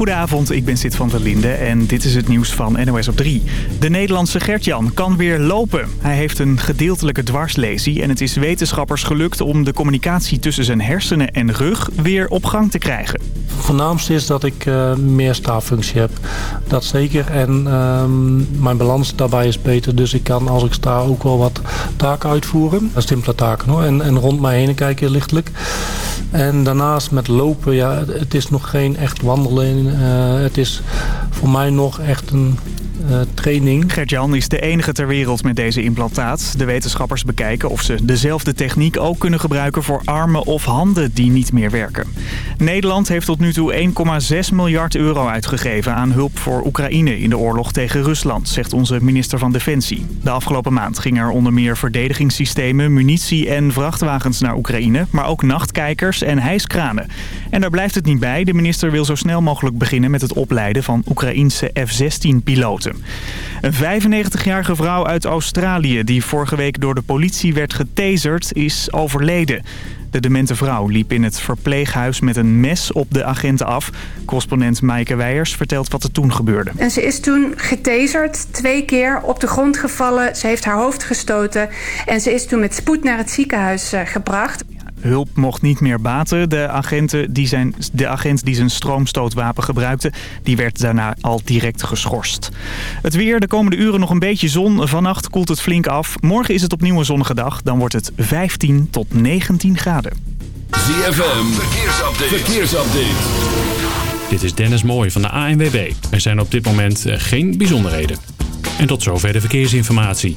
Goedenavond, ik ben Sid van der Linde en dit is het nieuws van NOS op 3. De Nederlandse Gertjan kan weer lopen. Hij heeft een gedeeltelijke dwarslesie en het is wetenschappers gelukt om de communicatie tussen zijn hersenen en rug weer op gang te krijgen. Voornaamste is dat ik uh, meer staaffunctie heb. Dat zeker. En uh, mijn balans daarbij is beter. Dus ik kan als ik sta ook wel wat taken uitvoeren. Simpele taken hoor. En, en rond mij heen kijken lichtelijk. En daarnaast met lopen, ja, het is nog geen echt wandelen. Uh, het is voor mij nog echt een uh, training. Gert-Jan is de enige ter wereld met deze implantaat. De wetenschappers bekijken of ze dezelfde techniek ook kunnen gebruiken voor armen of handen die niet meer werken. Nederland heeft tot nu toe 1,6 miljard euro uitgegeven aan hulp voor Oekraïne in de oorlog tegen Rusland, zegt onze minister van Defensie. De afgelopen maand ging er onder meer verdedigingssystemen, munitie en vrachtwagens naar Oekraïne, maar ook nachtkijkers en hijskranen. En daar blijft het niet bij. De minister wil zo snel mogelijk beginnen met het opleiden van Oekraïense F-16-piloten. Een 95-jarige vrouw uit Australië die vorige week door de politie werd getaserd is overleden. De demente vrouw liep in het verpleeghuis met een mes op de agenten af. Correspondent Maaike Weijers vertelt wat er toen gebeurde. En ze is toen getaserd, twee keer op de grond gevallen. Ze heeft haar hoofd gestoten en ze is toen met spoed naar het ziekenhuis eh, gebracht. Hulp mocht niet meer baten. De, agenten die zijn, de agent die zijn stroomstootwapen gebruikte, die werd daarna al direct geschorst. Het weer, de komende uren nog een beetje zon. Vannacht koelt het flink af. Morgen is het opnieuw een zonnige dag. Dan wordt het 15 tot 19 graden. ZFM, verkeersupdate. verkeersupdate. Dit is Dennis Mooij van de ANWB. Er zijn op dit moment eh, geen bijzonderheden. En tot zover de verkeersinformatie.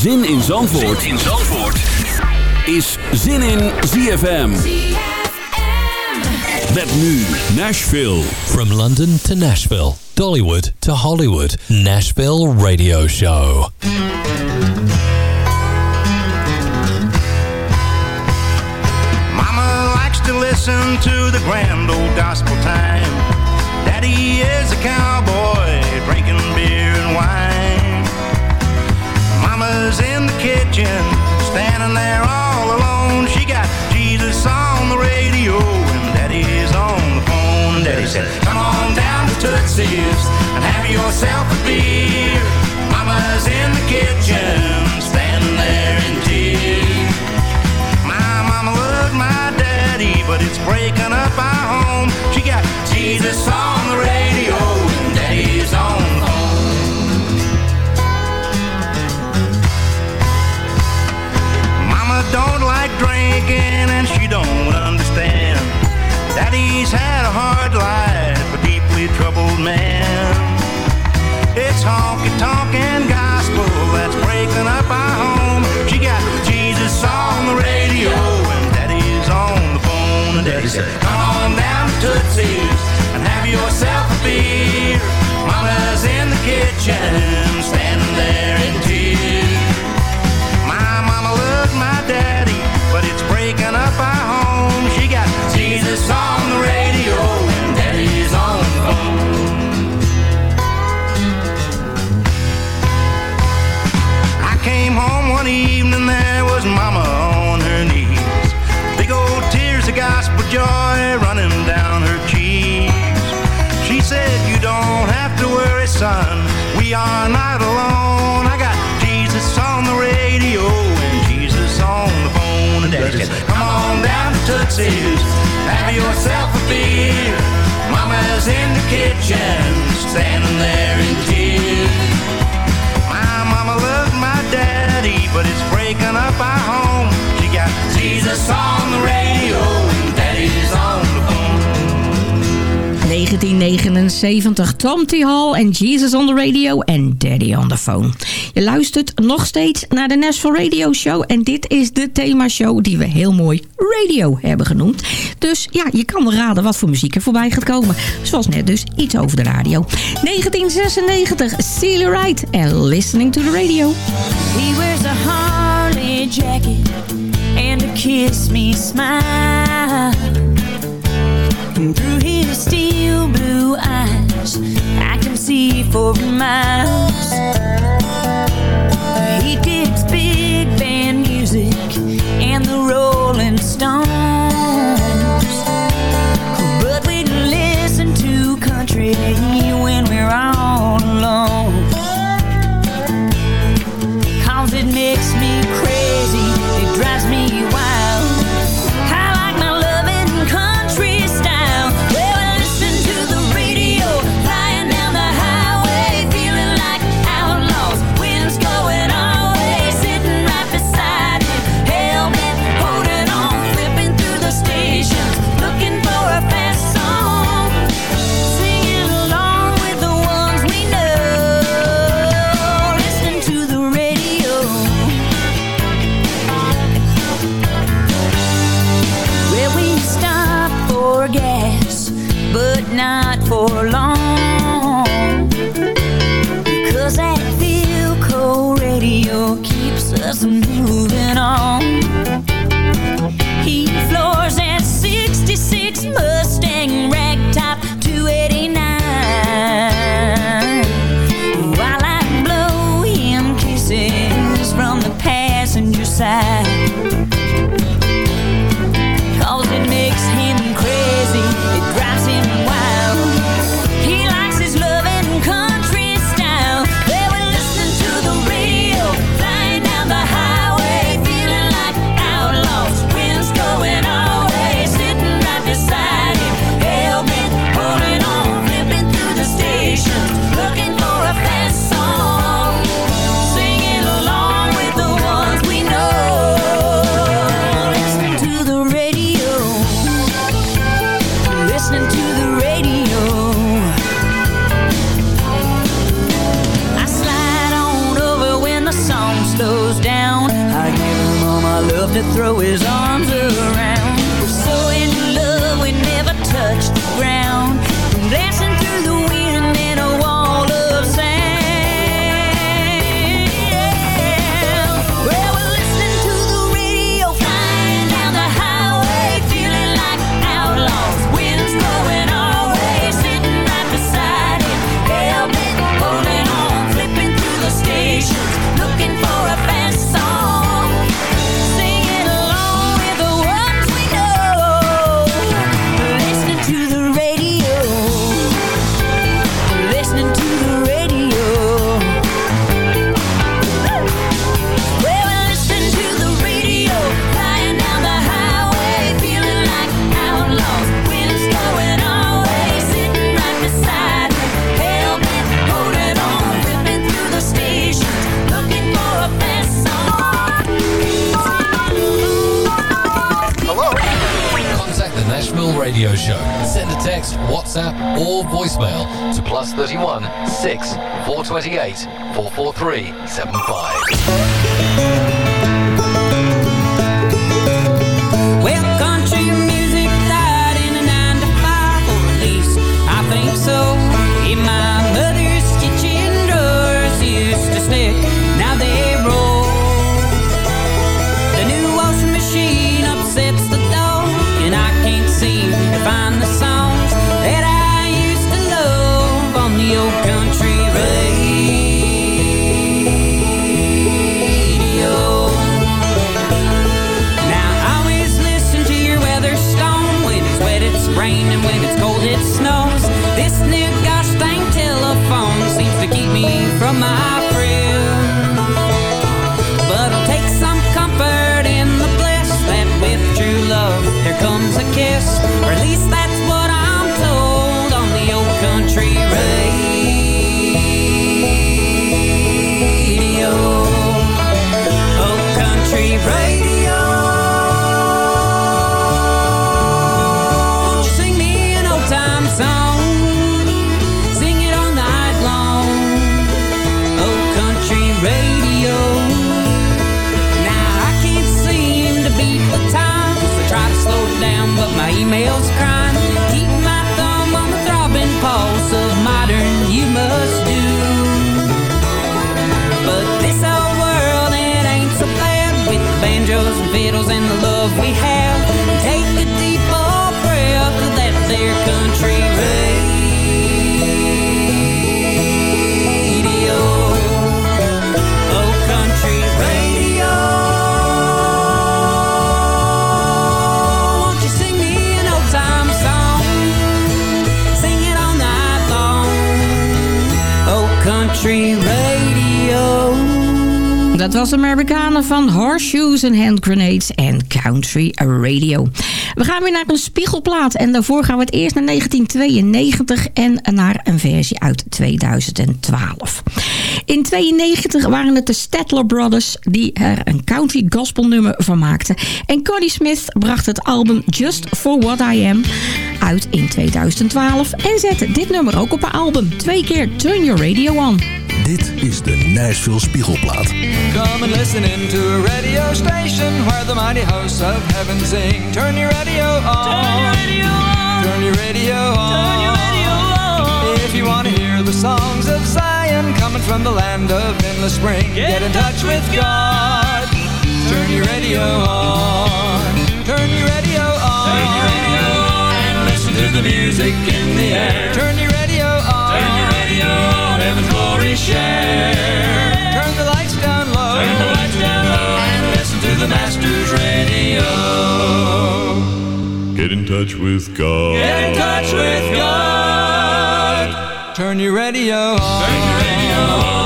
Zin in Zandvoort, zin in Zandvoort. is Zin in ZFM. Met nu Nashville. From London to Nashville, Dollywood to Hollywood, Nashville Radio Show. Mama likes to listen to the grand old gospel time. Daddy is a cowboy drinking beer Mama's in the kitchen, standing there all alone. She got Jesus on the radio, and Daddy's on the phone. Daddy said, Come on down to Tootsie's and have yourself a beer. Mama's in the kitchen, standing there in tears. My mama loves my daddy, but it's breaking up our home. She got Jesus on the radio, don't like drinking, and she don't understand. Daddy's had a hard life, a deeply troubled man. It's honky tonk and gospel that's breaking up our home. She got Jesus on the radio, and Daddy's on the phone. And Daddy said, Come on down to Tootsie's and have yourself Tootsie's, have yourself a beer. Mama's in the kitchen, standing there in tears. My mama loves my daddy, but it's breaking up our home. She got Jesus on the radio 1979. Tom T. Hall en Jesus on the Radio en Daddy on the Phone. Je luistert nog steeds naar de Nashville Radio Show. En dit is de themashow die we heel mooi radio hebben genoemd. Dus ja, je kan raden wat voor muziek er voorbij gaat komen. Zoals net dus, iets over de radio. 1996, Celia Wright en Listening to the Radio. He wears a Harley jacket and a kiss me smile. Through steel blue eyes. I can see for miles. Dat was Amerikanen van Horseshoes and Hand Grenades en Country Radio. We gaan weer naar een spiegelplaat. En daarvoor gaan we het eerst naar 1992 en naar een versie uit 2012. In 92 waren het de Statler Brothers die er een country gospel nummer van maakten. En Connie Smith bracht het album Just For What I Am uit in 2012. En zette dit nummer ook op haar album. Twee keer Turn Your Radio On. Dit is de Nashville Spiegelplaat. Come and listen into a radio station where the mighty hosts of heaven sing. Turn your radio on. Land of endless spring, get, in touch with God. Turn your radio on. Turn your radio on. Turn your radio on. And listen to the music in the air. Turn your radio on. Turn your radio on. Heaven's glory share. Turn the lights down low. Turn the lights down low. And listen to the Master's radio. Get in touch with God. Get in touch with God. Turn your radio on. Turn your radio on.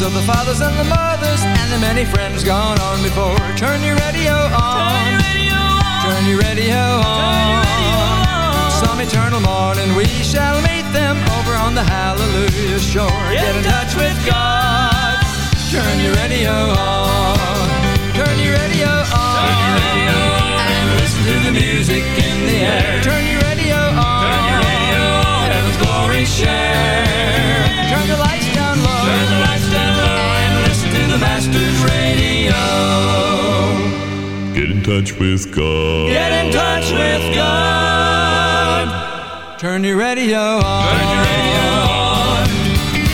Songs of the fathers and the mothers and the many friends gone on before. Turn your radio on. Turn your radio on. Some eternal morning we shall meet them over on the hallelujah shore. Get in touch with God. Turn your radio on. Turn your radio on. Turn your radio on. And listen to the music in the air. Turn your radio on. Turn your radio on. Heaven's glory share. Radio. Get in touch with God. Get in touch with God. Turn your radio on. Turn your radio on.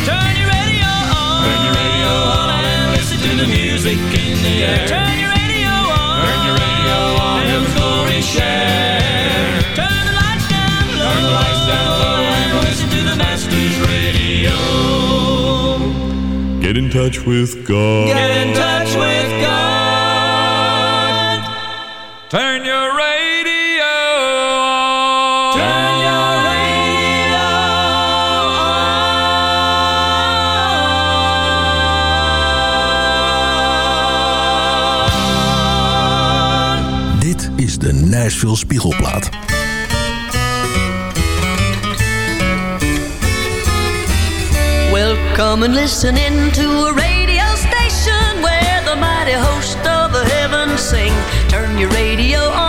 Turn your radio on. Turn your radio on and listen to the music in the air. Turn Get in touch with God. Get in touch with God. Turn your radio on. Turn your radio Dit is de Nashville Spiegelplaat. Welcome and listen in to a radio station where the mighty host of the heavens sing. Turn your radio on.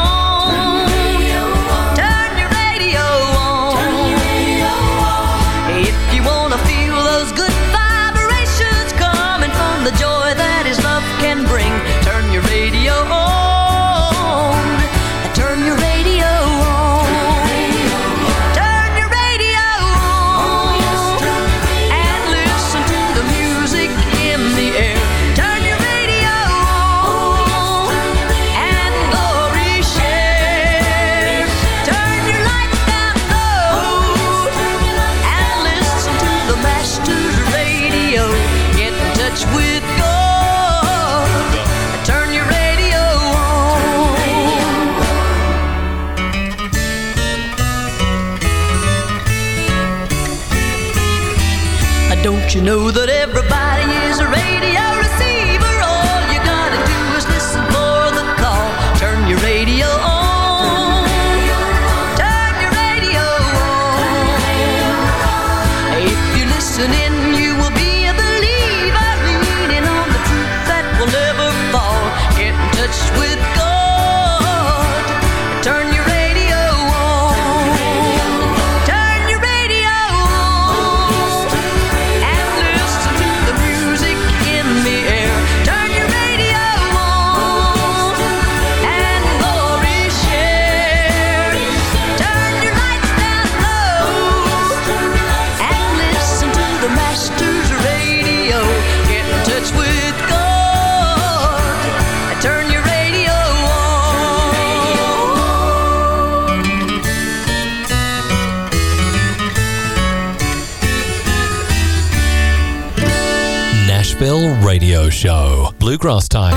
radio show, Bluegrass Time.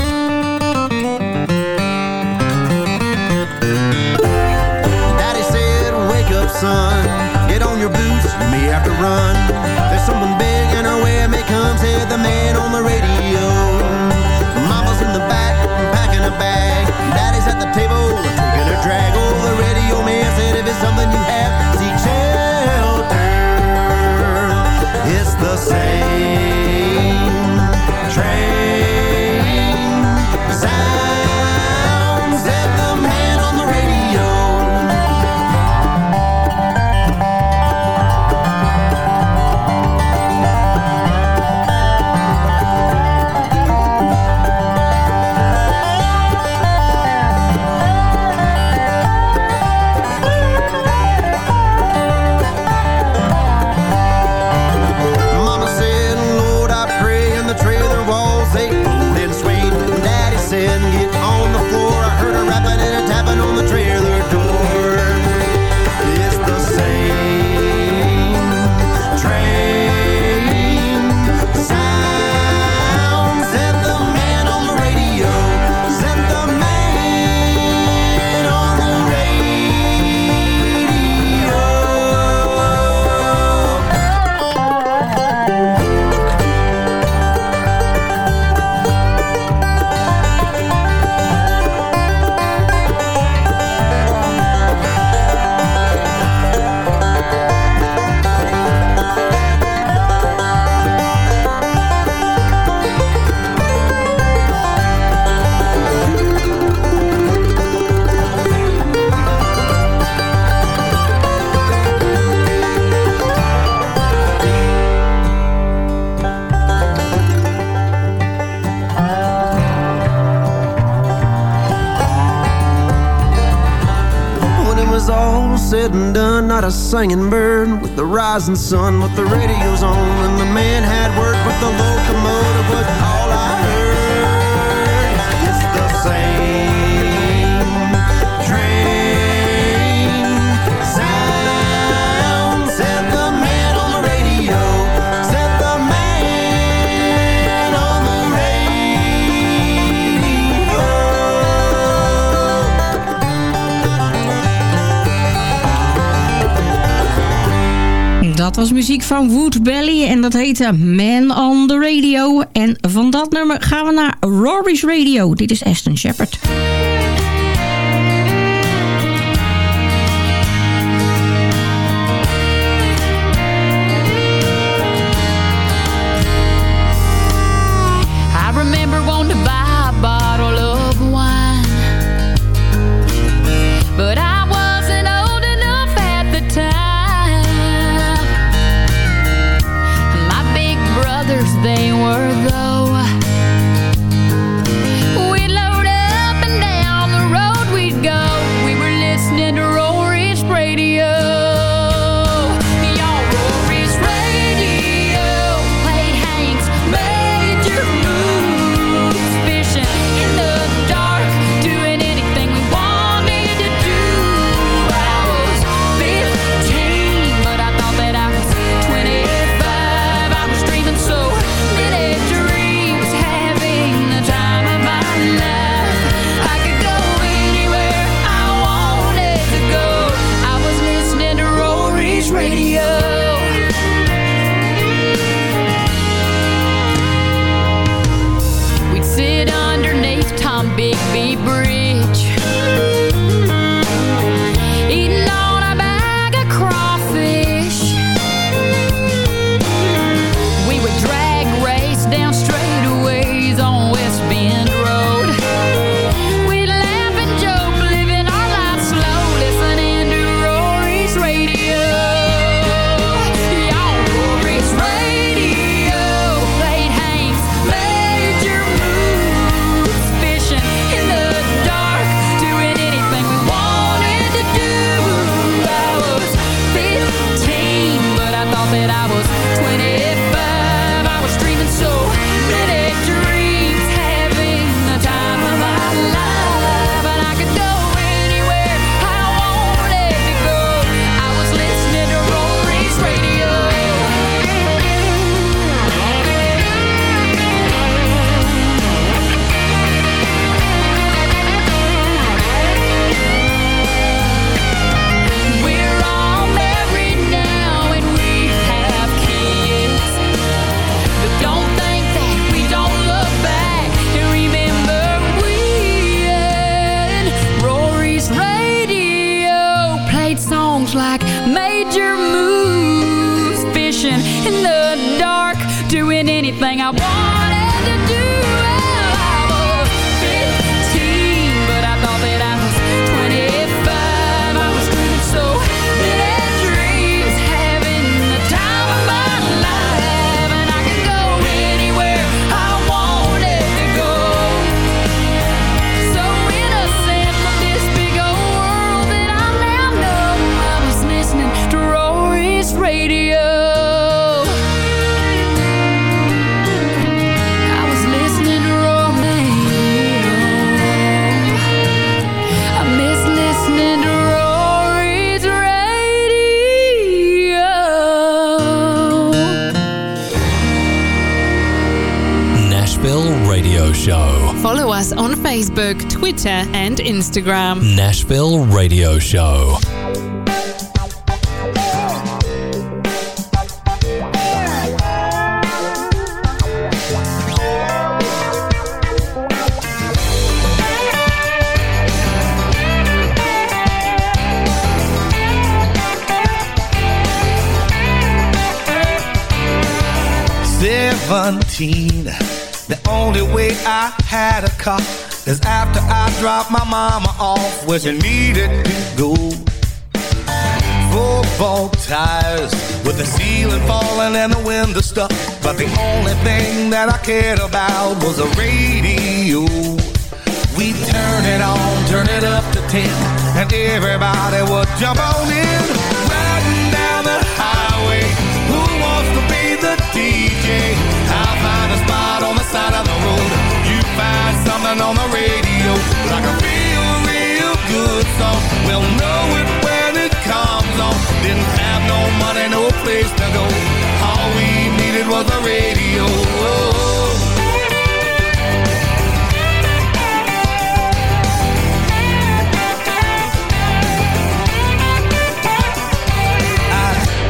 Daddy said, wake up, son. Get on your boots, you may have to run. not a singing bird with the rising sun, but the radio's on and the man has was muziek van Wood Belly en dat heette Man on the Radio. En van dat nummer gaan we naar Rory's Radio. Dit is Aston Shepard. they Twitter, and Instagram. Nashville Radio Show. Seventeen. The only way I had a car is after I dropped my mama off where she needed to go. Four Football tires with the ceiling falling and the window stuck. But the only thing that I cared about was the radio. We turn it on, turn it up to ten, and everybody would jump on in. Riding down the highway, who wants to be the DJ? I'll find a spot on the side of the road. Find something on the radio, like a real, real good song. We'll know it when it comes on. Didn't have no money, no place to go. All we needed was a radio.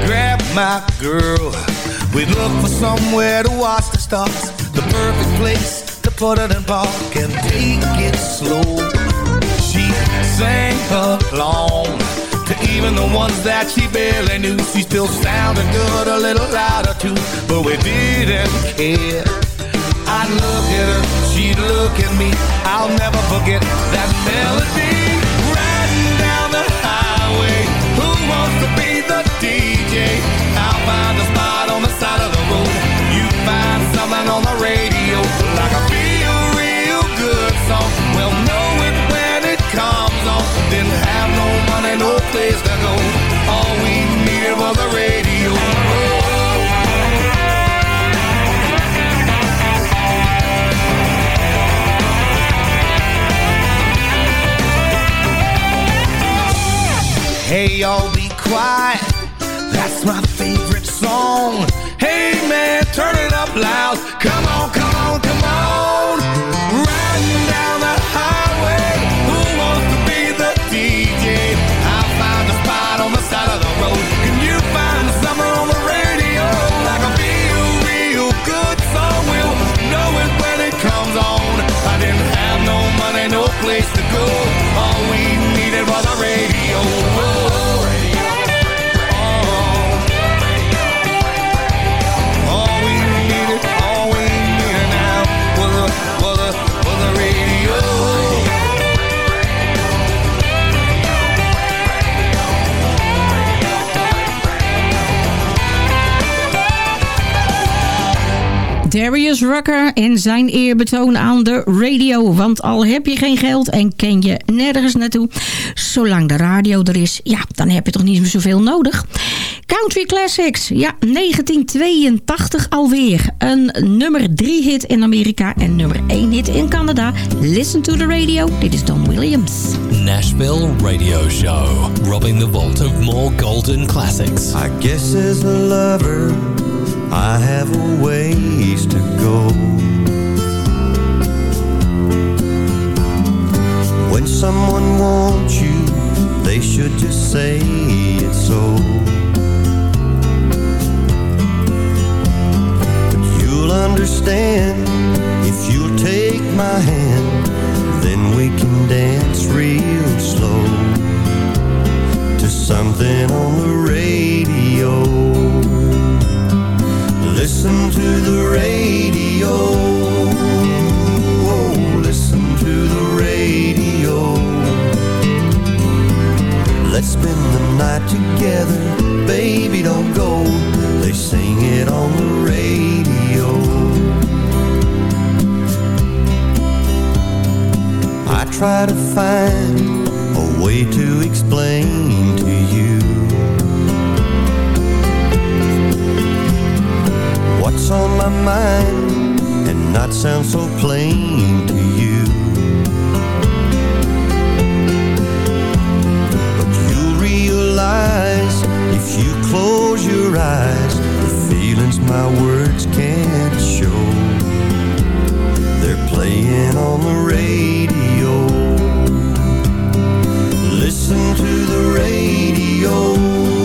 grab my girl. We'd look for somewhere to watch the stars. The perfect place it in park and take it slow. She sang along to even the ones that she barely knew. She still sounded good, a little louder too, but we didn't care. I'd look at her, she'd look at me. I'll never forget that melody. Riding down the highway, who wants to be the DJ? I'll find a spot on the side of the road. You find something on the radio, place to go. All we needed was a radio. Hey, y'all be quiet. That's my favorite song. Hey, man, turn it up loud. Come on, come Darius Rucker en zijn eerbetoon aan de radio. Want al heb je geen geld en ken je nergens naartoe... zolang de radio er is, ja, dan heb je toch niet meer zoveel nodig. Country Classics, ja, 1982 alweer. Een nummer 3 hit in Amerika en nummer 1 hit in Canada. Listen to the radio, dit is Don Williams. Nashville Radio Show. Robbing the vault of more golden classics. I guess as a lover, I have a ways to go. When someone wants you, they should just say it so. But you'll understand if you'll take my hand, then we can dance real slow to something on the radio. Listen to the radio. Listen to the radio. Let's spend the night together. Baby, don't go. They sing it on the radio. I try to find a way to explain to you on my mind and not sound so plain to you. But you'll realize if you close your eyes, the feelings my words can't show. They're playing on the radio. Listen to the radio.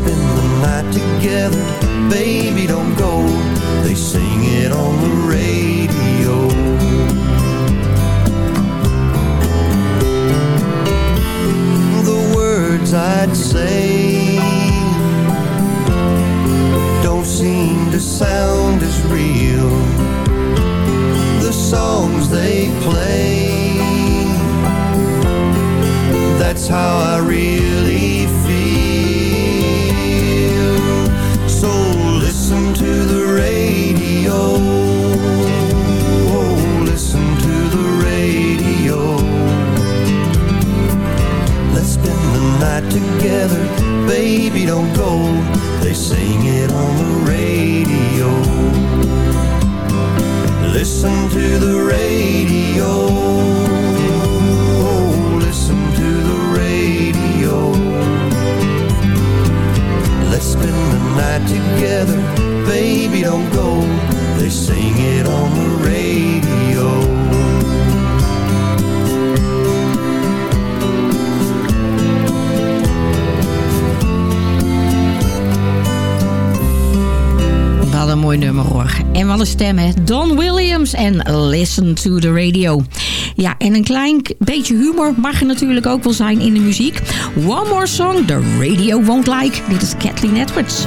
Spend the night together. Baby, don't go. They sing it on the radio. The words I'd say don't seem to sound as real. The songs they play, that's how I really together, baby, don't go. They sing it on the radio. Listen to the radio. Oh, listen to the radio. Let's spend the night together, baby, don't go. They sing it on the radio. En wat een stem hè. Don Williams en Listen to the Radio. Ja, en een klein beetje humor mag er natuurlijk ook wel zijn in de muziek. One more song, the radio won't like. Dit is Kathleen Edwards.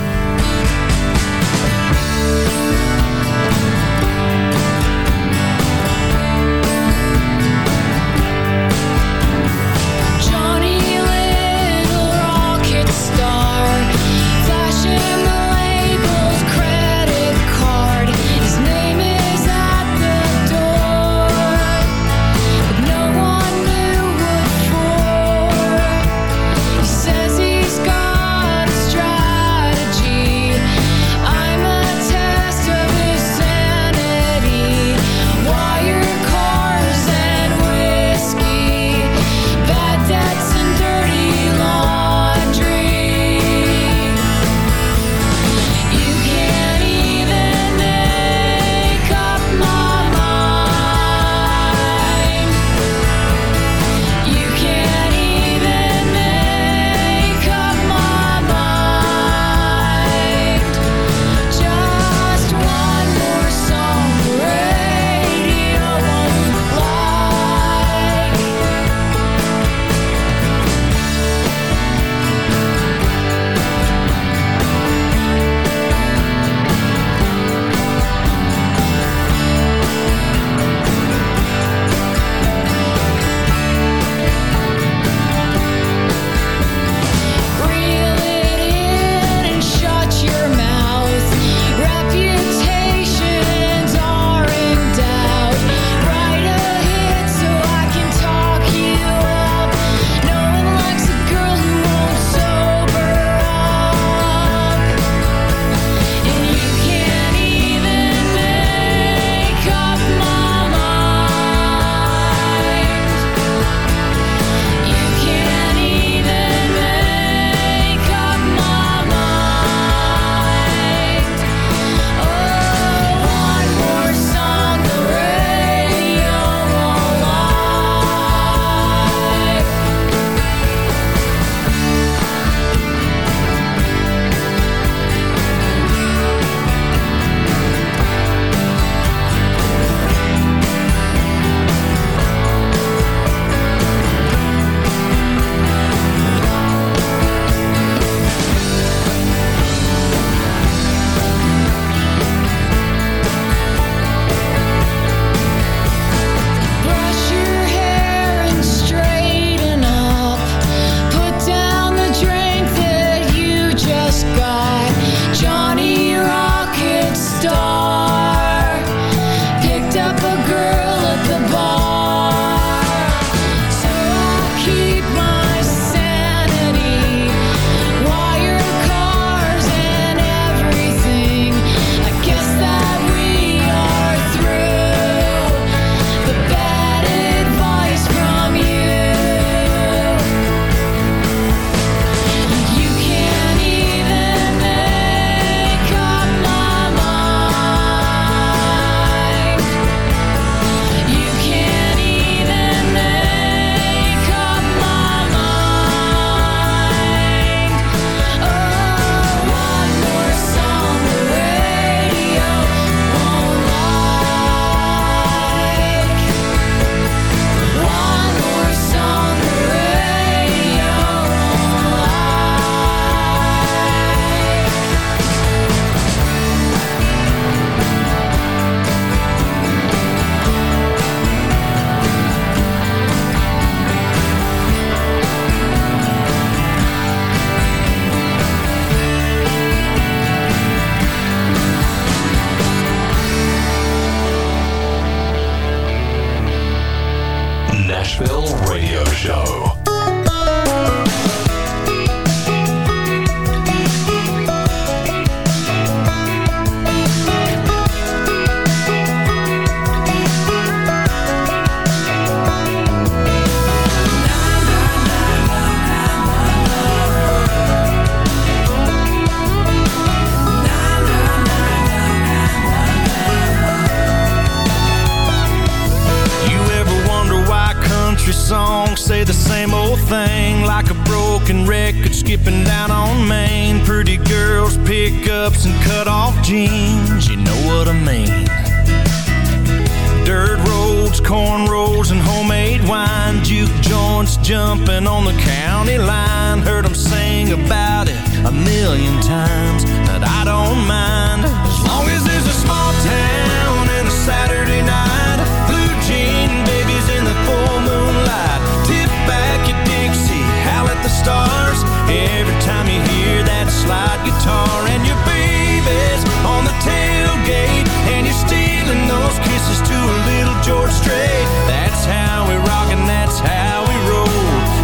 Guitar and your baby's on the tailgate. And you're stealing those kisses to a little George Strait. That's how we rock and that's how we roll.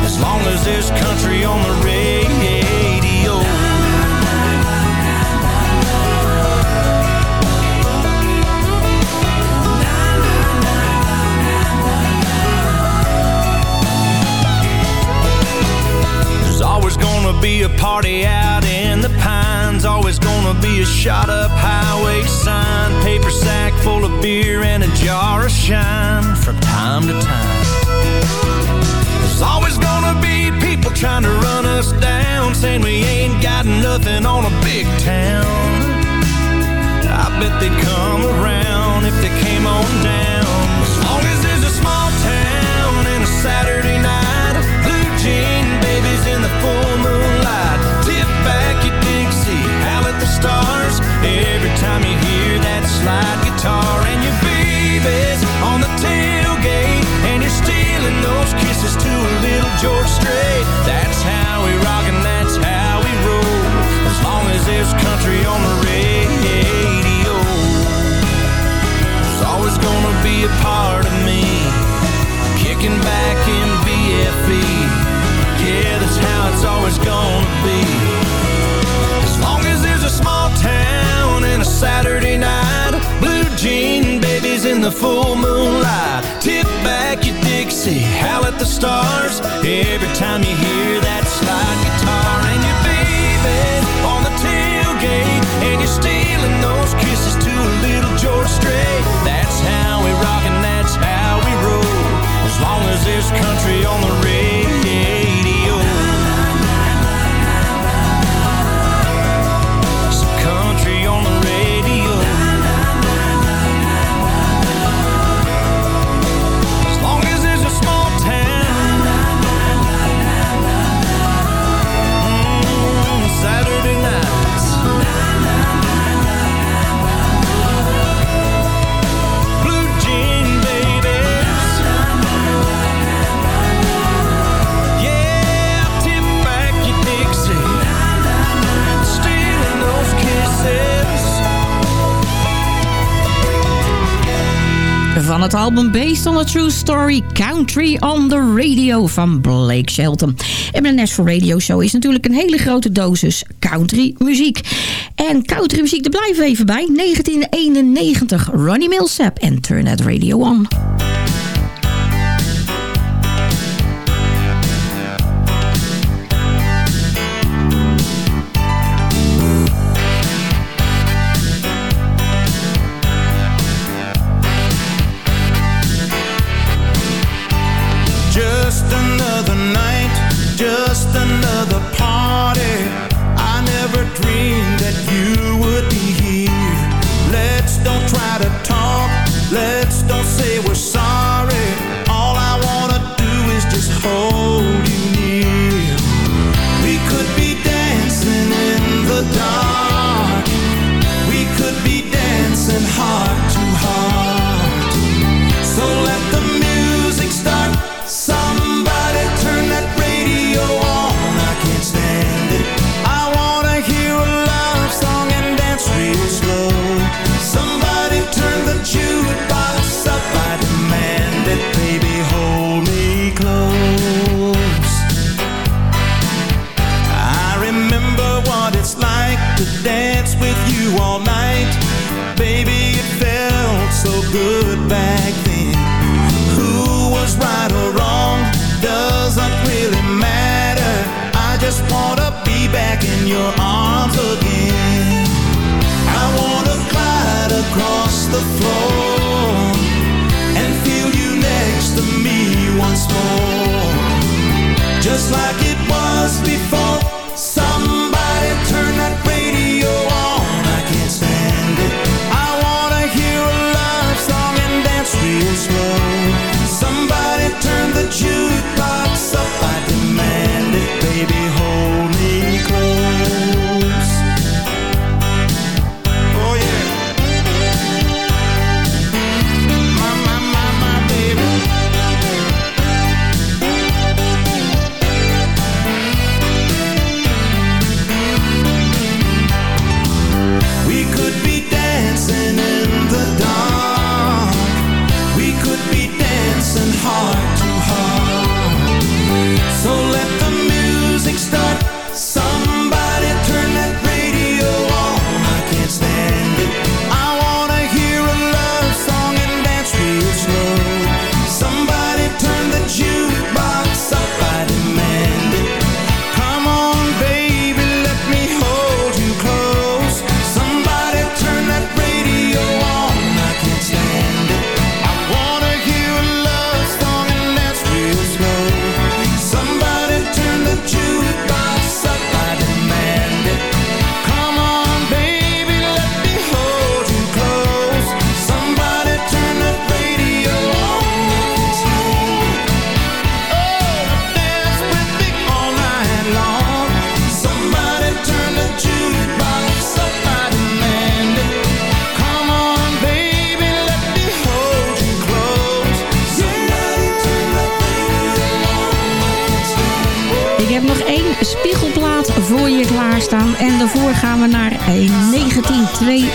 As long as there's country on the radio. There's always gonna be a party out a shot up highway sign. Paper sack full of beer and a jar of shine from time to time. There's always gonna be people trying to run us down. Saying we ain't got nothing on a big town. I bet they'd come around if they came on down. Guitar and your baby's on the tailgate, and you're stealing those kisses to a little George Strait. That's how we rock and that's how we roll. As long as there's country on the radio. There's always gonna be a part of me kicking back in BFE. Yeah, that's how it's always gonna be. As long as there's a small town and a Saturday night, the full moonlight. Tip back your Dixie, howl at the stars. Every time you hear that slide guitar and your baby on the tailgate, and you're stealing those album Based on a True Story, Country on the Radio van Blake Shelton. En mijn een Radio Show is natuurlijk een hele grote dosis country muziek. En country muziek, daar blijven we even bij. 1991, Ronnie Milsap en Turn That Radio On. once more, just like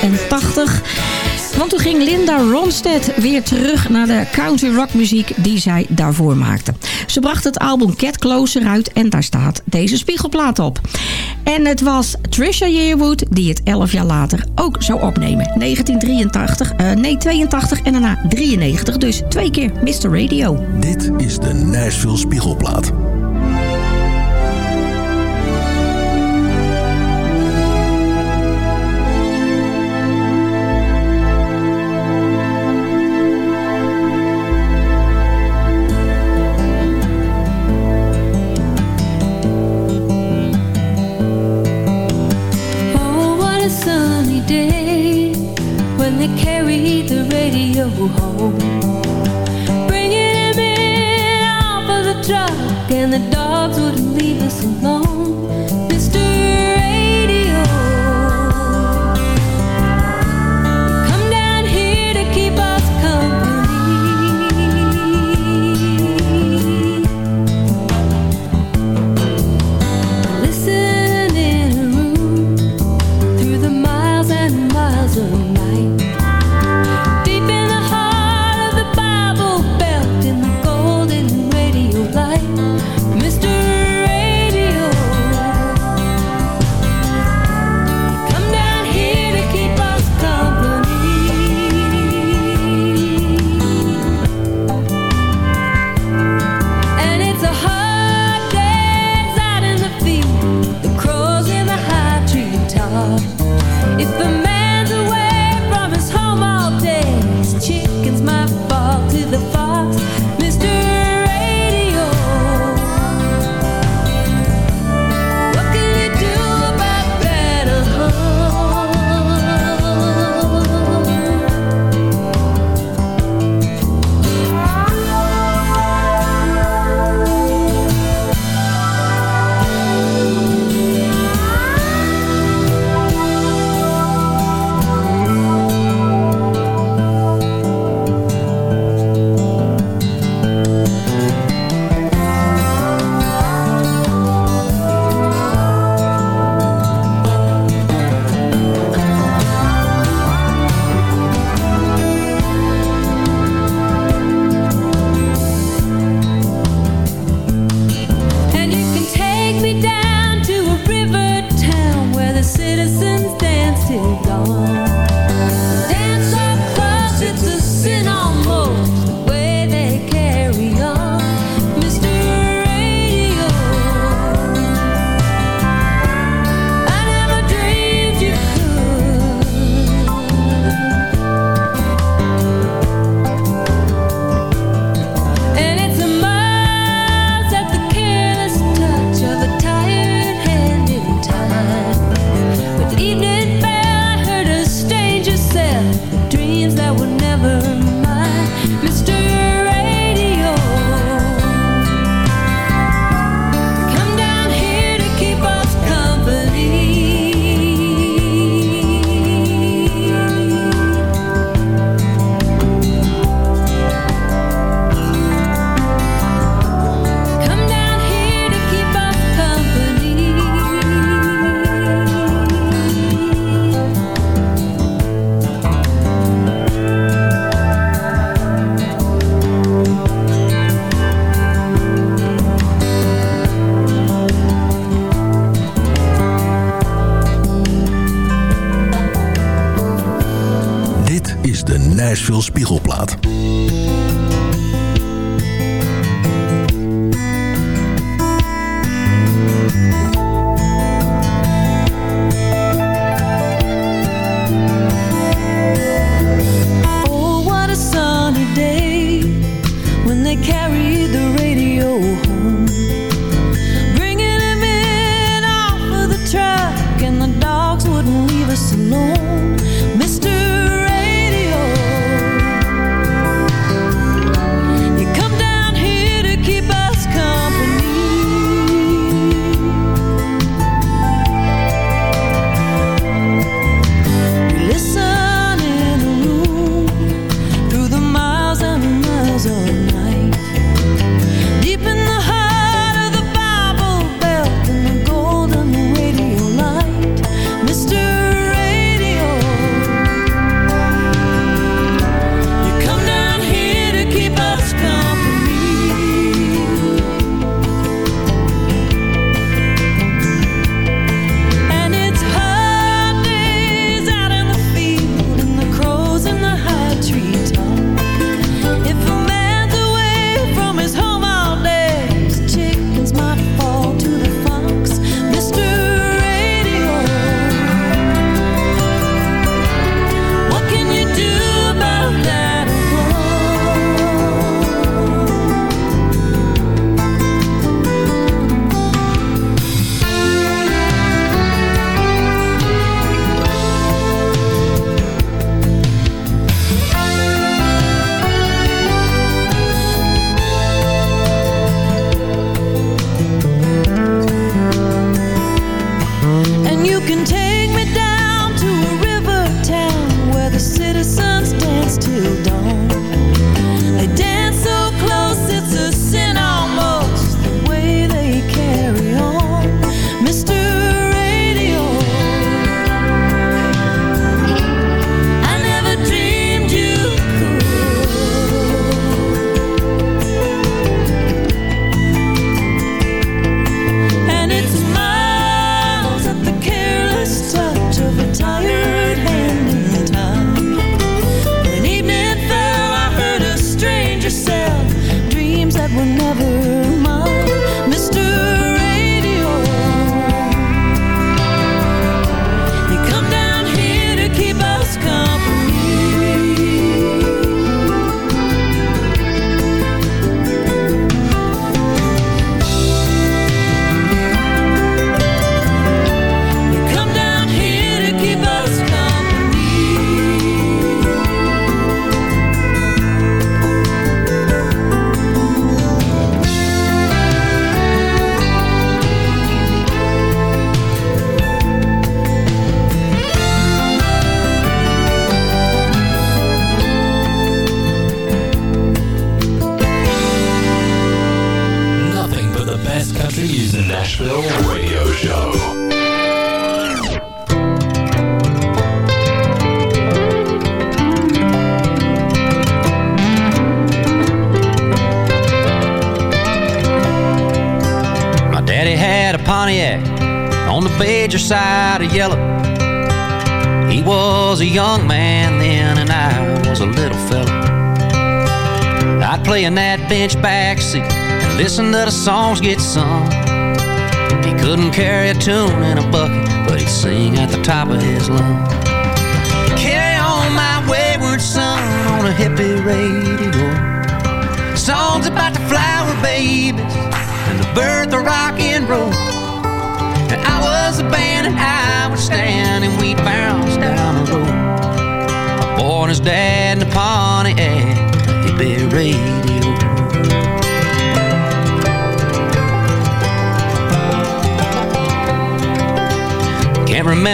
1983. Want toen ging Linda Ronstadt weer terug naar de country rockmuziek die zij daarvoor maakte. Ze bracht het album Cat Closer uit en daar staat deze spiegelplaat op. En het was Trisha Yearwood die het 11 jaar later ook zou opnemen. 1983, nee 82 en daarna 93, dus twee keer Mr. Radio. Dit is de Nashville Spiegelplaat. get some. He couldn't carry a tune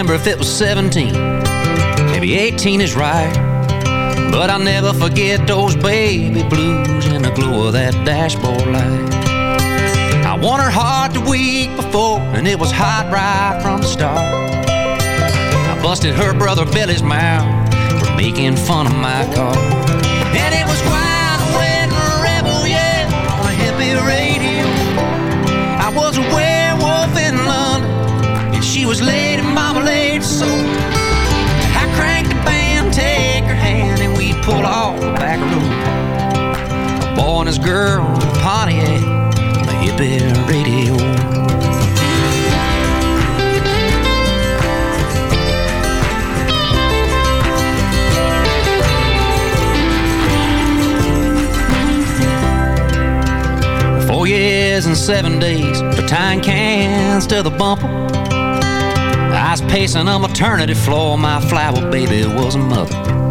remember if it was 17. Maybe 18 is right. But I'll never forget those baby blues and the glow of that dashboard light. I won her heart the week before, and it was hot right from the start. I busted her brother Billy's mouth for making fun of my car. And it was wide awake rebel, yeah, on a hippie radio. I was a werewolf in London, and she was late. full the back room. A boy and his girl, Pontiac, the hippie radio. Four years and seven days to tying cans to the bumper. I was pacing a maternity floor, my flower baby was a mother.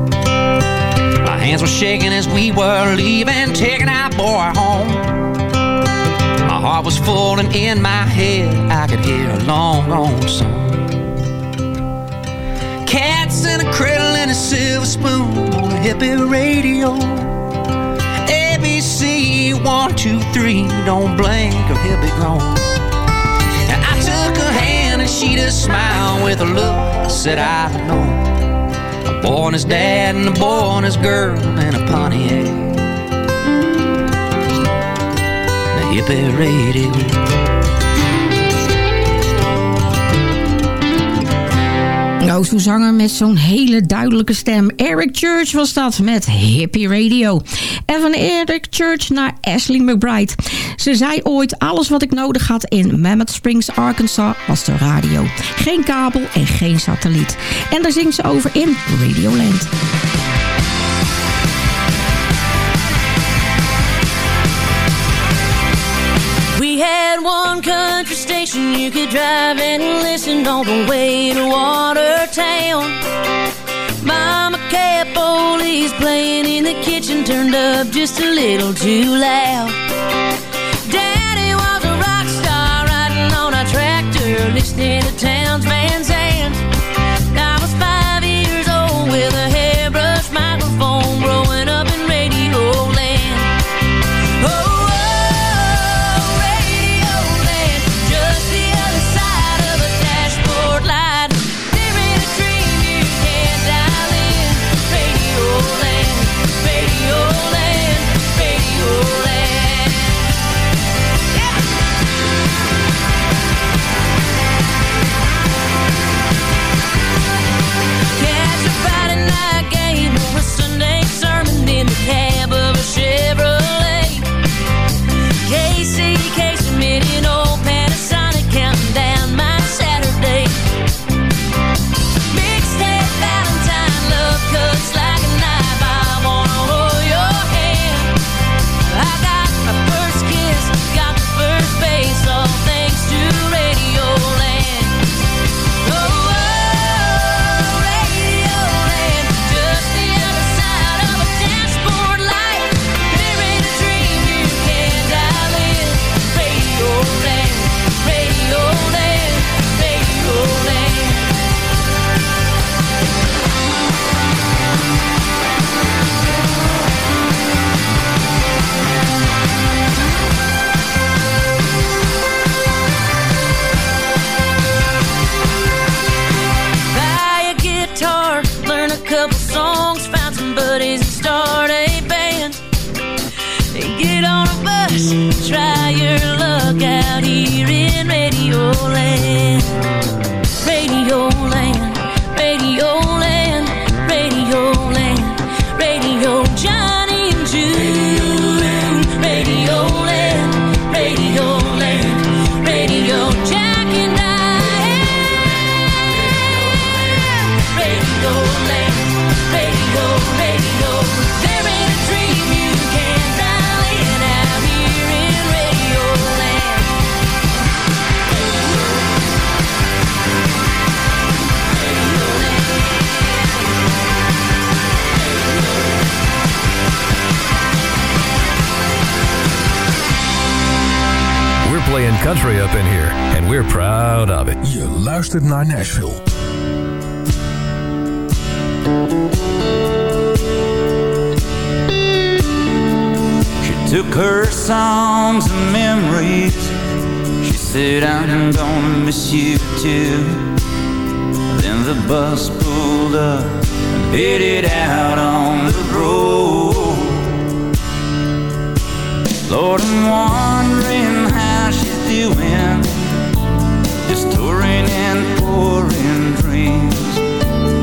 Hands were shaking as we were leaving, taking our boy home. My heart was full and in my head I could hear a long, long song. Cats in a cradle and a silver spoon on a hippie radio. ABC one, two, three, don't blink or he'll be gone. And I took her hand and she just smiled with a look that said I know. Boy dad and a boy and girl and a Pontiac. Radio. Nou, zo'n zanger met zo'n hele duidelijke stem. Eric Church was dat met Hippie Radio. En van Eric Church naar Ashley McBride. Ze zei ooit, alles wat ik nodig had in Mammoth Springs, Arkansas, was de radio. Geen kabel en geen satelliet. En daar zingt ze over in Radioland. We had one country station you could drive and listen on the way to Watertown. Mama kept oldies playing in the kitchen, turned up just a little too loud. Towns in country up in here, and we're proud of it. Je luistert naar Nashville. She took her songs and memories. She said, I'm gonna miss you too. Then the bus pulled up and headed out on the road. Lord, I'm wondering how she's doing. Just touring and pouring dreams.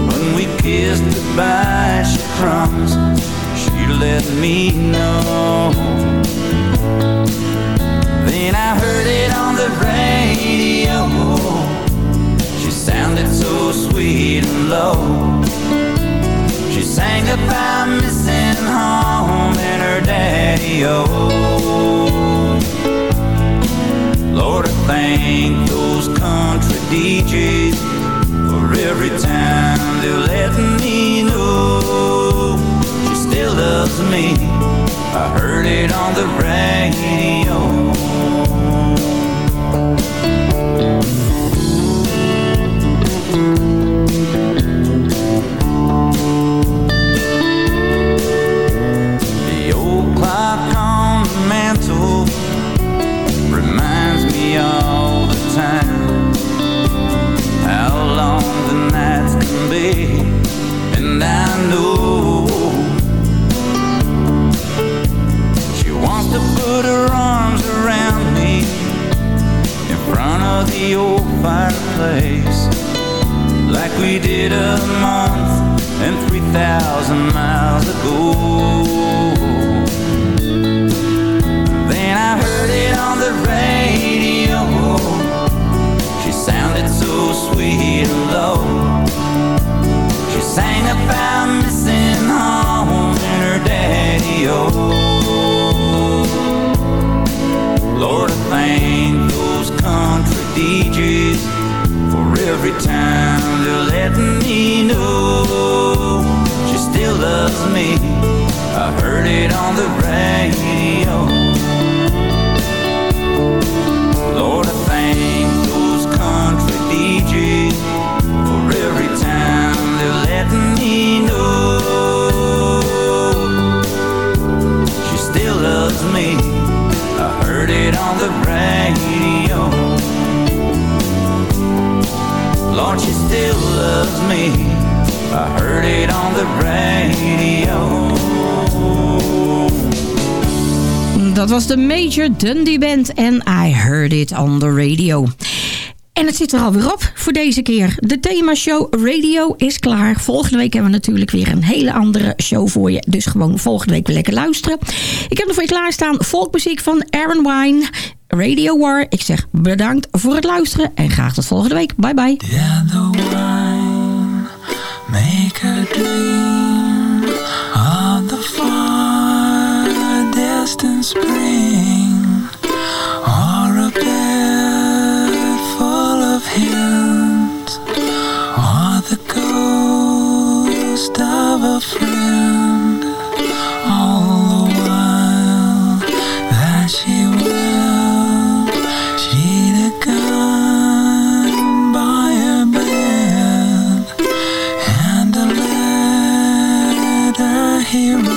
When we kissed goodbye, she promised she'd let me know. Then I heard it on the radio. She sounded so sweet and low. She sang about missing home and her daddy-o. Oh. Thank those country DJs for every time they're letting me know she still loves me. I heard it on the radio. We did a month and three thousand miles ago. Every time they're letting me know she still loves me. I heard it on the radio. Lord, she still loves me. I heard it on the radio. Dat was de Major Dundee Band en I Heard It on the Radio. En het zit er alweer op voor deze keer. De themashow Radio is klaar. Volgende week hebben we natuurlijk weer een hele andere show voor je. Dus gewoon volgende week weer lekker luisteren. Ik heb nog voor je klaarstaan volkmuziek van Aaron Wine. Radio War. Ik zeg bedankt voor het luisteren en graag tot volgende week. Bye bye. Make ghost of a friend all the while that she will she'd a gun by her bed and a letter he wrote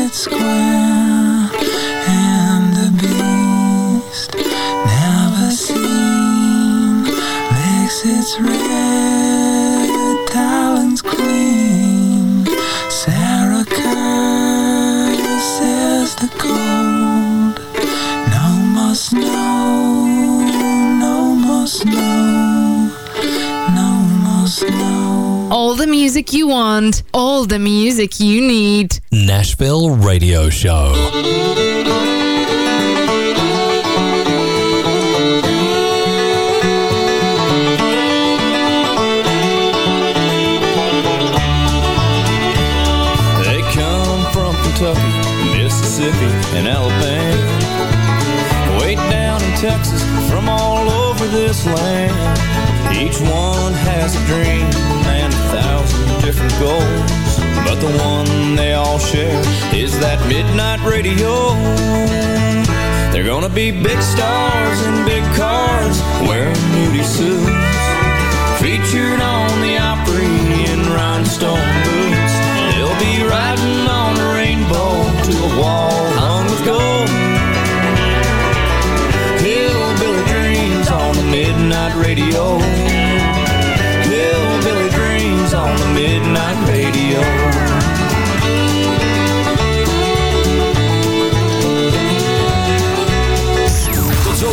market square and the beast never seen licks its red talons clean Sarah curses the cold No more snow, no more snow, no more snow. All the music you want, all the music you need. Nashville Radio Show. They come from Kentucky, Mississippi, and Alabama. Way down in Texas, from all over this land. Each one has a dream and a thousand different goals. But the one they all share is that midnight radio. They're gonna be big stars in big cars wearing nudie suits. Featured on the Opry in rhinestone boots. They'll be riding on the rainbow to a wall hung with gold. Hillbilly dreams on the midnight radio. Hillbilly dreams on the midnight radio.